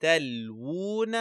تلوون